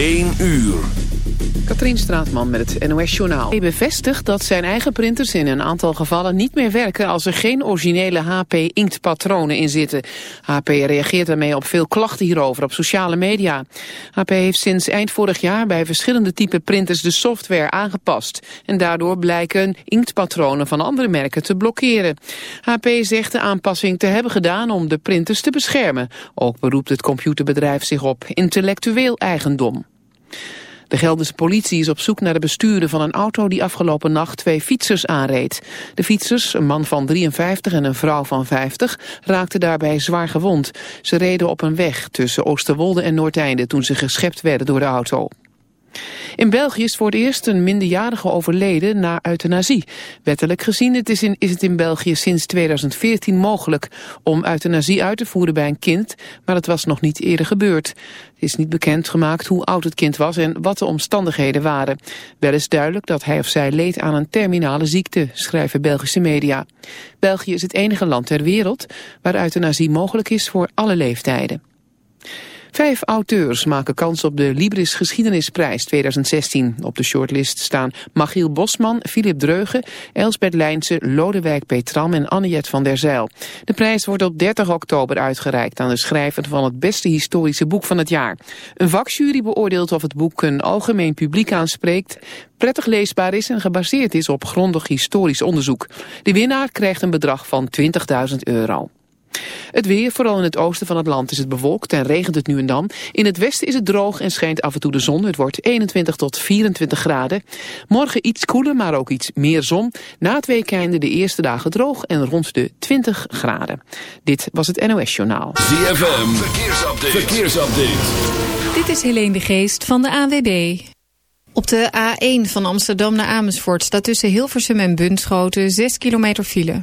1 uur. Katrien Straatman met het NOS-journaal. Hij bevestigt dat zijn eigen printers in een aantal gevallen niet meer werken... als er geen originele HP-inktpatronen in zitten. HP reageert daarmee op veel klachten hierover op sociale media. HP heeft sinds eind vorig jaar bij verschillende type printers de software aangepast. En daardoor blijken inktpatronen van andere merken te blokkeren. HP zegt de aanpassing te hebben gedaan om de printers te beschermen. Ook beroept het computerbedrijf zich op intellectueel eigendom. De Gelderse politie is op zoek naar de bestuurder van een auto die afgelopen nacht twee fietsers aanreed. De fietsers, een man van 53 en een vrouw van 50, raakten daarbij zwaar gewond. Ze reden op een weg tussen Oosterwolde en Noordeinde toen ze geschept werden door de auto. In België is voor het eerst een minderjarige overleden na euthanasie. Wettelijk gezien is, is het in België sinds 2014 mogelijk om euthanasie uit te voeren bij een kind, maar het was nog niet eerder gebeurd. Het is niet bekend gemaakt hoe oud het kind was en wat de omstandigheden waren. Wel is duidelijk dat hij of zij leed aan een terminale ziekte, schrijven Belgische media. België is het enige land ter wereld waar euthanasie mogelijk is voor alle leeftijden. Vijf auteurs maken kans op de Libris Geschiedenisprijs 2016. Op de shortlist staan Machiel Bosman, Philip Dreugen, Elsbeth Lijnse, Lodewijk Petram en Anniet van der Zijl. De prijs wordt op 30 oktober uitgereikt aan de schrijver van het beste historische boek van het jaar. Een vakjury beoordeelt of het boek een algemeen publiek aanspreekt, prettig leesbaar is en gebaseerd is op grondig historisch onderzoek. De winnaar krijgt een bedrag van 20.000 euro. Het weer, vooral in het oosten van het land, is het bewolkt en regent het nu en dan. In het westen is het droog en schijnt af en toe de zon. Het wordt 21 tot 24 graden. Morgen iets koeler, maar ook iets meer zon. Na het weekende de eerste dagen droog en rond de 20 graden. Dit was het NOS Journaal. ZFM, verkeersupdate. verkeersupdate. Dit is Helene de Geest van de AWB. Op de A1 van Amsterdam naar Amersfoort staat tussen Hilversum en Bunschoten 6 kilometer file.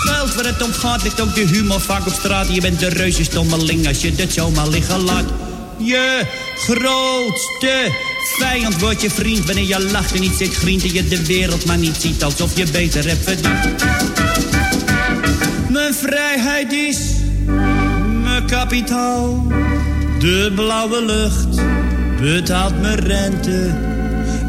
geld waar het om gaat, ligt ook de humor vaak op straat. Je bent een reuze stommeling als je dit zomaar liggen laat. Je grootste vijand wordt je vriend wanneer je lacht en niet zit grient en je de wereld maar niet ziet alsof je beter hebt verdiend. Mijn vrijheid is mijn kapitaal. De blauwe lucht betaalt mijn rente.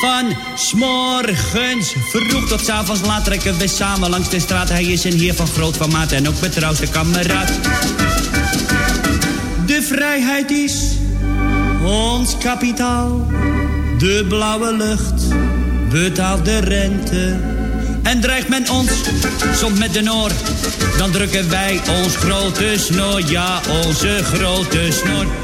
Van s'morgens vroeg tot avonds laat trekken we samen langs de straat. Hij is een heer van groot formaat en ook betrouwste kameraad. De vrijheid is ons kapitaal. De blauwe lucht betaalt de rente. En dreigt men ons soms met de noor, dan drukken wij ons grote snor, ja, onze grote snor.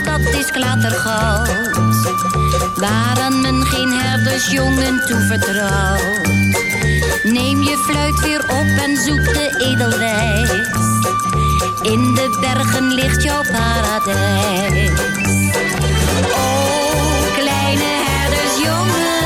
stad dat is klatergoud. Waren men geen herdersjongen toevertrouwd. Neem je fluit weer op en zoek de edelwijs. In de bergen ligt jouw paradijs. O, oh, kleine herdersjongen.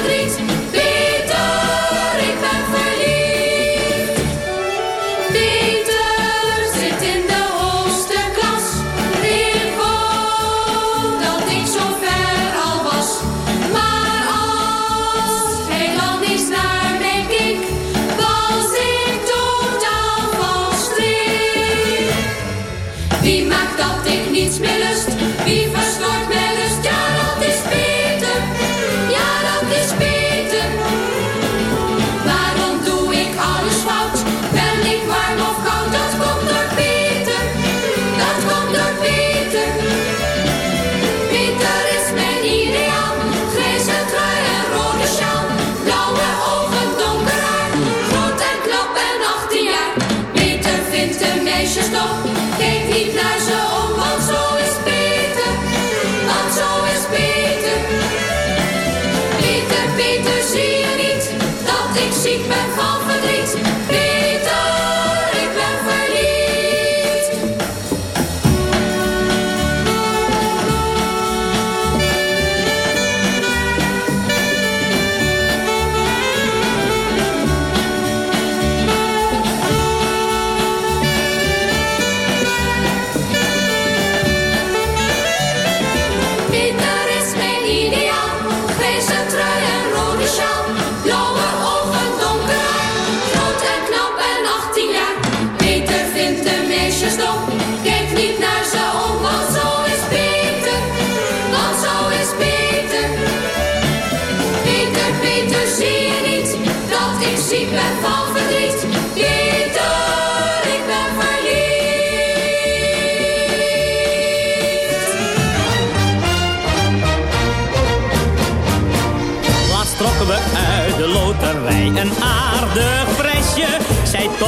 verdriet.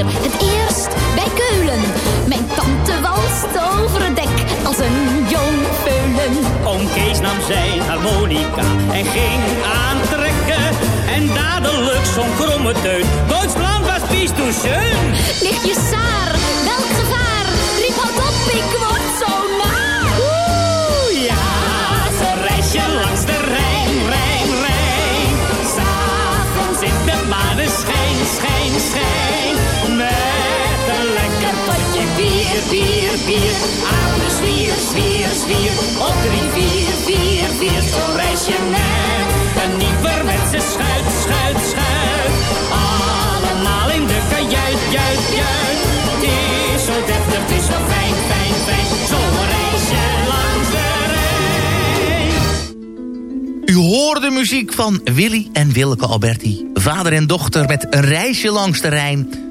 het eerst bij Keulen. Mijn tante walst over het dek als een jong peulen. Oom Kees nam zijn harmonica en ging aantrekken. En dadelijk zo'n kromme teut. Duitsland was vies toen schön. Ligt je saar, welk gevaar? Riep al op, ik word zomaar. Oeh, ja, ze reisje langs de Rijn, Rijn, Rijn. S'avonds in de maneschijn. Vier, vier. De zwier, zwier, zwier. Op drie, vier, vier, vier. Zo reis je met een nieuwerwetse schuit, schuit, schuit. Allemaal in de kajuit, juit, juit. Het is zo deftig, het is zo fijn, fijn, fijn. Zo reis langs de Rijn. U hoorde de muziek van Willy en Willeke Alberti. Vader en dochter met een reisje langs de Rijn.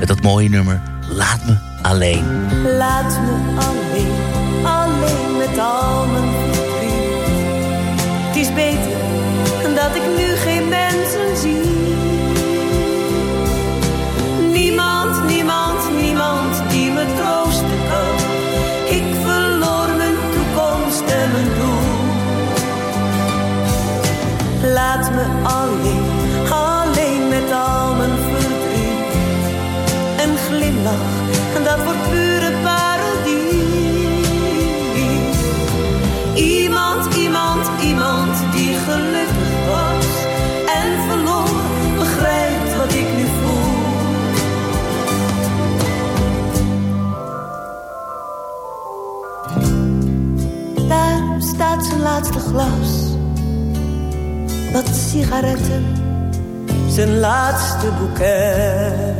met dat mooie nummer Laat Me Alleen. Laat me alleen, alleen met al dat wordt pure parodie. Iemand, iemand, iemand die gelukkig was en verloor, begrijpt wat ik nu voel. Daar staat zijn laatste glas, wat sigaretten, zijn laatste boeket.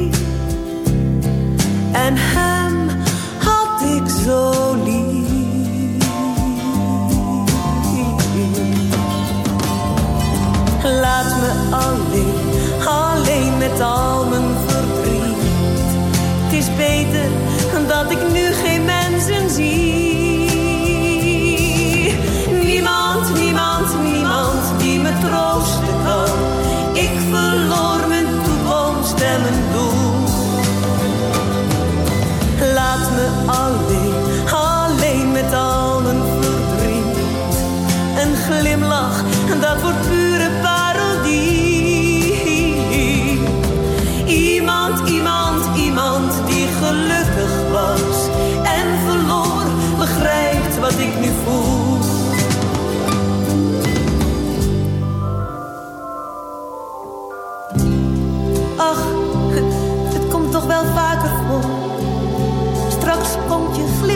En hem had ik zo lief. Laat me alleen, alleen met al mijn verdriet. Het is beter dat ik nu geen mensen zie. Niemand, niemand, niemand die me troosten kan. Ik verloor mijn toekomst en. Me alleen, alleen met al mijn verdriet. Een glimlach, dat wordt pure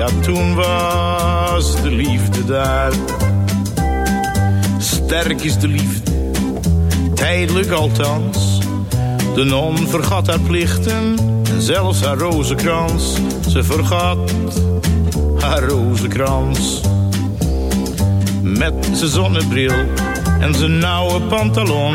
Ja, toen was de liefde daar. Sterk is de liefde, tijdelijk althans. De non vergat haar plichten en zelfs haar rozenkrans. Ze vergat haar rozenkrans. Met zijn zonnebril en zijn nauwe pantalon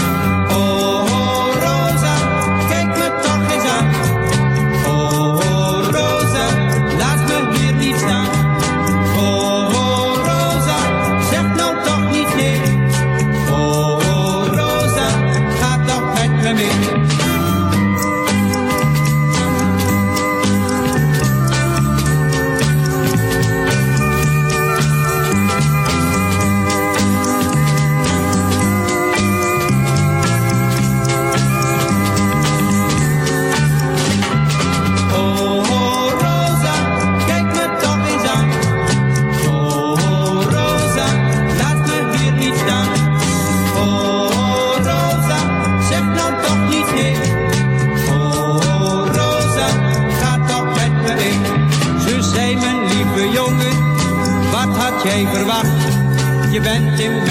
Je bent in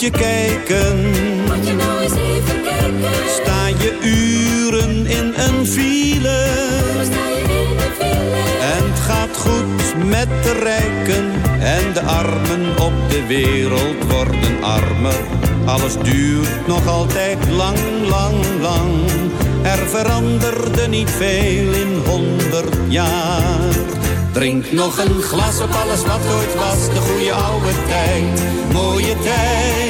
je kijken. Moet je nou eens even kijken. Sta je uren in een file. En het gaat goed met de rijken. En de armen op de wereld worden armer. Alles duurt nog altijd lang, lang, lang. Er veranderde niet veel in honderd jaar. Drink nog een glas op alles wat ooit was, de goede oude tijd, mooie tijd.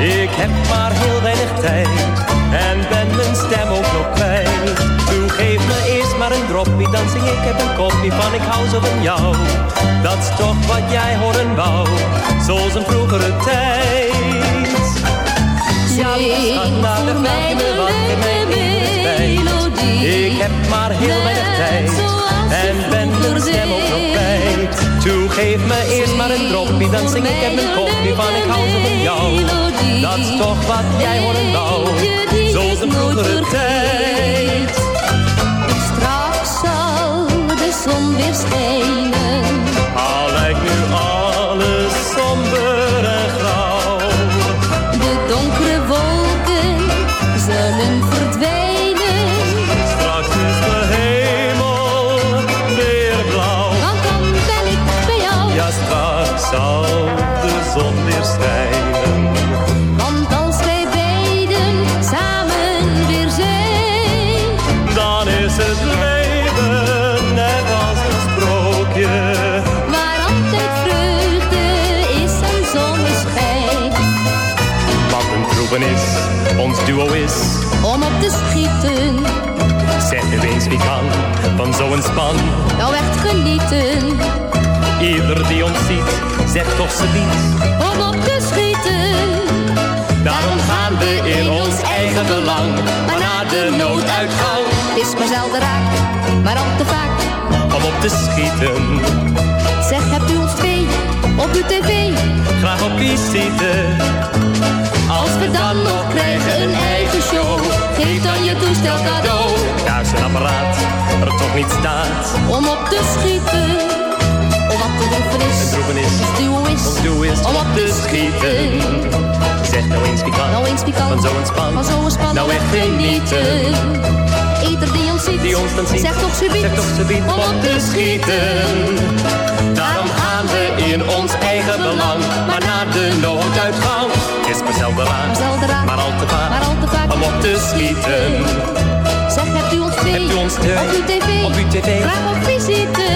Ik heb maar heel weinig tijd en ben mijn stem ook nog kwijt. Doe, geef me eerst maar een droppie, dan zing ik heb een kopje van ik hou zo van jou. Dat is toch wat jij horen wou, zoals een vroegere tijd. Ja, schat, nou dan vraag me wat. Ik heb maar heel weinig tijd en ben mijn stem ook. Toe, geef me eerst maar een droppie, dan zing ik heb een kopje van ik hou zo van jou. Dat is toch wat jij horen wou, zoals een vroegere tijd. Straks zal de zon weer schijnen. Van zo'n span. nou echt genieten. Ieder die ons ziet, zegt toch ze niet. Om op te schieten. Daarom gaan we in ons eigen belang. Maar na de nooduitgang, is maar zelden raak, maar al te vaak. om op te schieten. Zeg, hebt u ons twee op uw tv? Graag op visite. Als we dan nog krijgen een eigen show, geef dan je toestel cadeau. Daar is een apparaat, er toch niet staat. Om op te schieten, om wat te droeven is. Een droeven is, duo is, om op te schieten. Zeg nou eens wie kan, nou eens pikant, van zo'n span. van zo'n span. Nou echt genieten. Ieder die ons ziet, Die ons dan ziet, zegt toch subiet, zegt toch subiet om op te schieten. Daarom gaan we in ons eigen belang, maar naar de nooduitgang. Is maar zelden Maar al te vaak, maar al te vaak. om op te schieten. Zeg, hebt u ons twee Hebt u ons twee op uw tv? op uw tv? Graag op visite.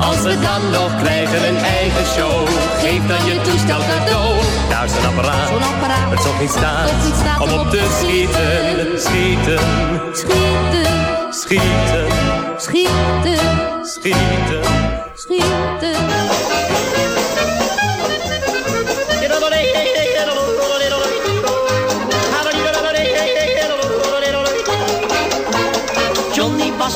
Als we dan nog krijgen een eigen show, geef dan je toestel cadeau. Daar is een apparaat, Zo'n apparaat, het niet staat om op te schieten. Schieten, Schieten, schieten, schieten, schieten. schieten.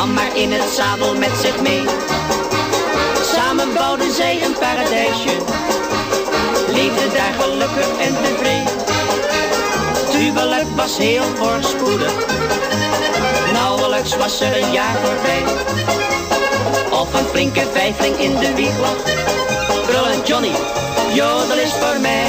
Nam maar in het zadel met zich mee. Samen bouwden zij een paradijsje, leefde daar gelukkig en tevreden. Het huwelijk was heel voorspoedig, nauwelijks was er een jaar voorbij. Of een flinke vijfling in de wieg lag, brullen Johnny, jodel is voor mij.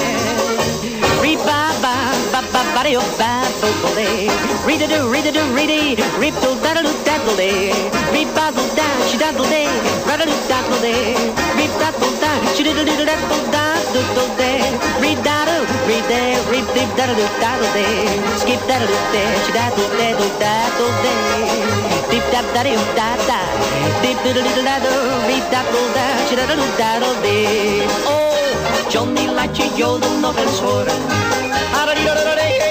hopefully. Read a do, read a do, read a reap do daddle daddle day. Read bazzle dash, daddle day. Raddle daddle day. Read daddle dash, diddle diddle daddle daddle day. Read daddle, read day, read deep daddle daddle day. Skip daddle dash, daddle daddle daddle day. Deep dab daddy da da. Deep diddle diddle daddle, read da dash, da daddle day. Oh, Johnny laat je joden nog eens horen. Adadidadadadee.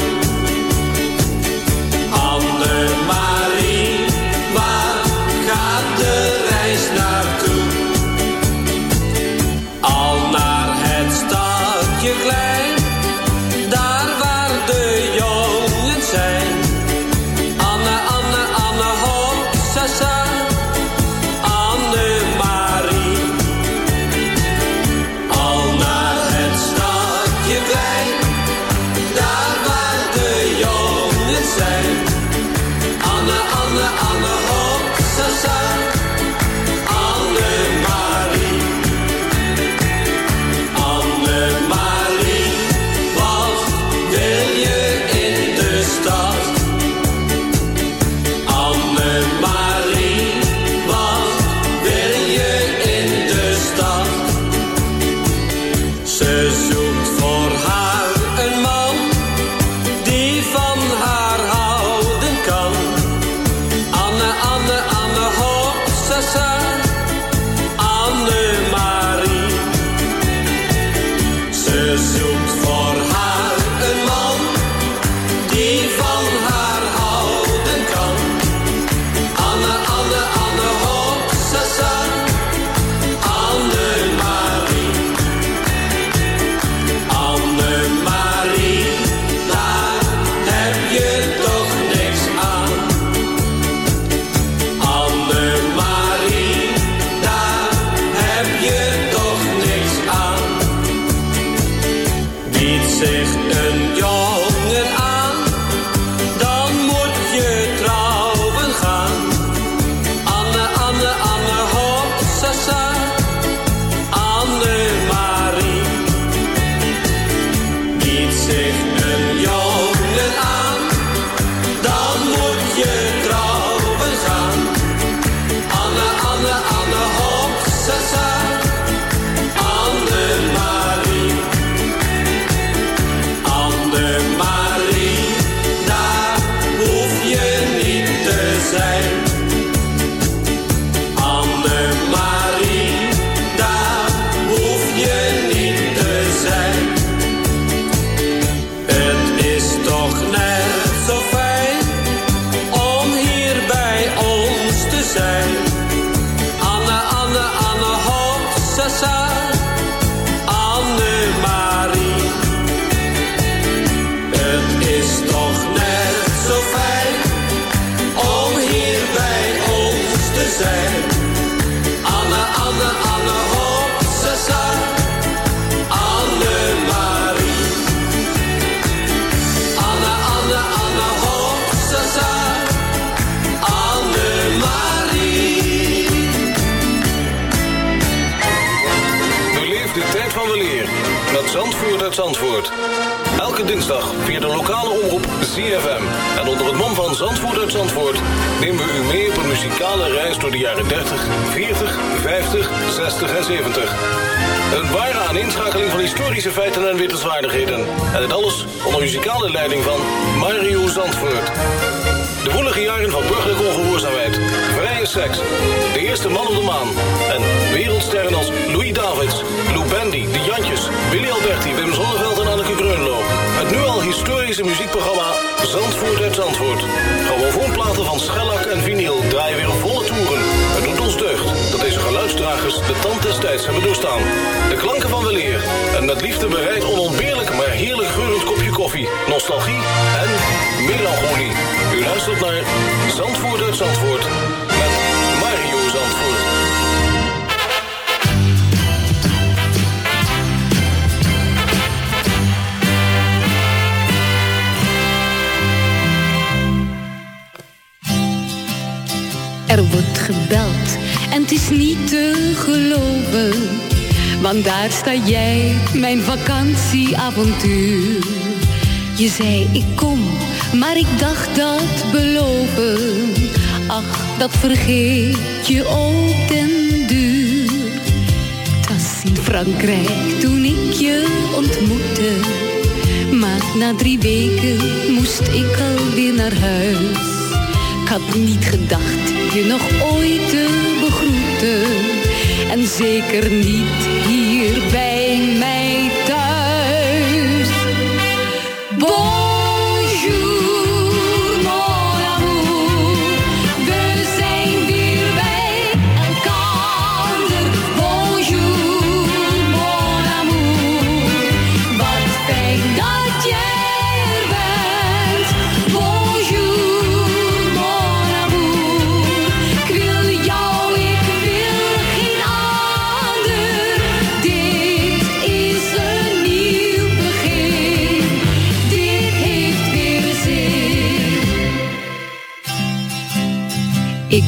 Luistert naar Zandvoort uit Zandvoort met Mario Zandvoort. Er wordt gebeld en het is niet te geloven. Want daar sta jij, mijn vakantieavontuur. Je zei ik kom, maar ik dacht dat beloven. Ach, dat vergeet je op den duur. Was in Frankrijk toen ik je ontmoette. Maar na drie weken moest ik alweer naar huis. Ik had niet gedacht je nog ooit te begroeten. En zeker niet hier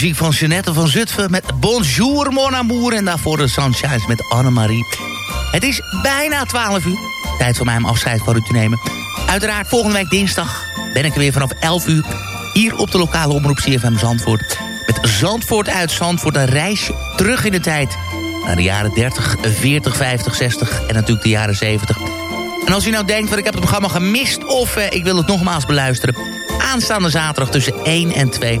muziek van Jeanette van Zutphen met Bonjour mon amour. En daarvoor de Sunshines met Annemarie. Het is bijna 12 uur. Tijd voor mij om afscheid van u te nemen. Uiteraard volgende week dinsdag ben ik er weer vanaf 11 uur. Hier op de lokale omroep CFM Zandvoort. Met Zandvoort uit Zandvoort. Een reisje terug in de tijd. Naar de jaren 30, 40, 50, 60 en natuurlijk de jaren 70. En als u nou denkt van ik heb het programma gemist... of eh, ik wil het nogmaals beluisteren... aanstaande zaterdag tussen 1 en 2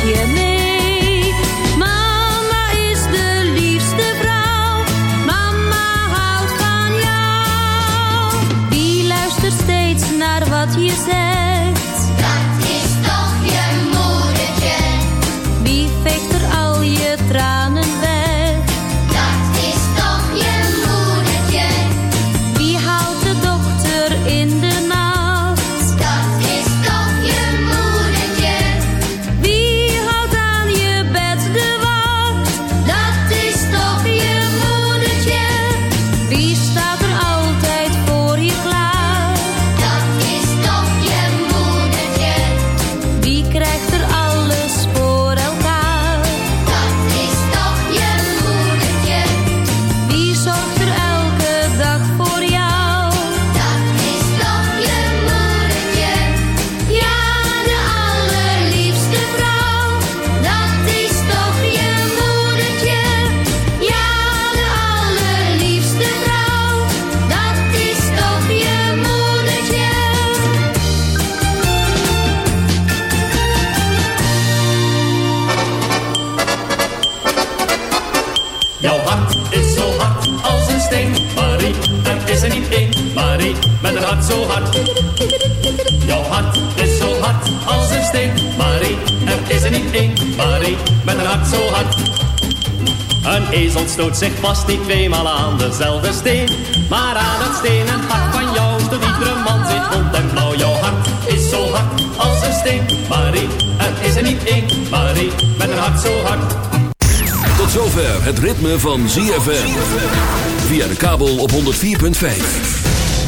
je mee. Mama is de liefste vrouw, mama houdt van jou. Die luistert steeds naar wat je zegt. gaat zo hard. Jouw hart is zo hard als een steen. Marie, er is er niet één. Marie, met een hart zo hard. Een ezel stoot zich vast niet tweemaal aan dezelfde steen. Maar aan het stenen hart van jou de iedere man zit rond en blauw. Jouw hart is zo hard als een steen. Marie, er is er niet één. Marie, met een hart zo hard. Tot zover het ritme van ZFM. Via de kabel op 104.5.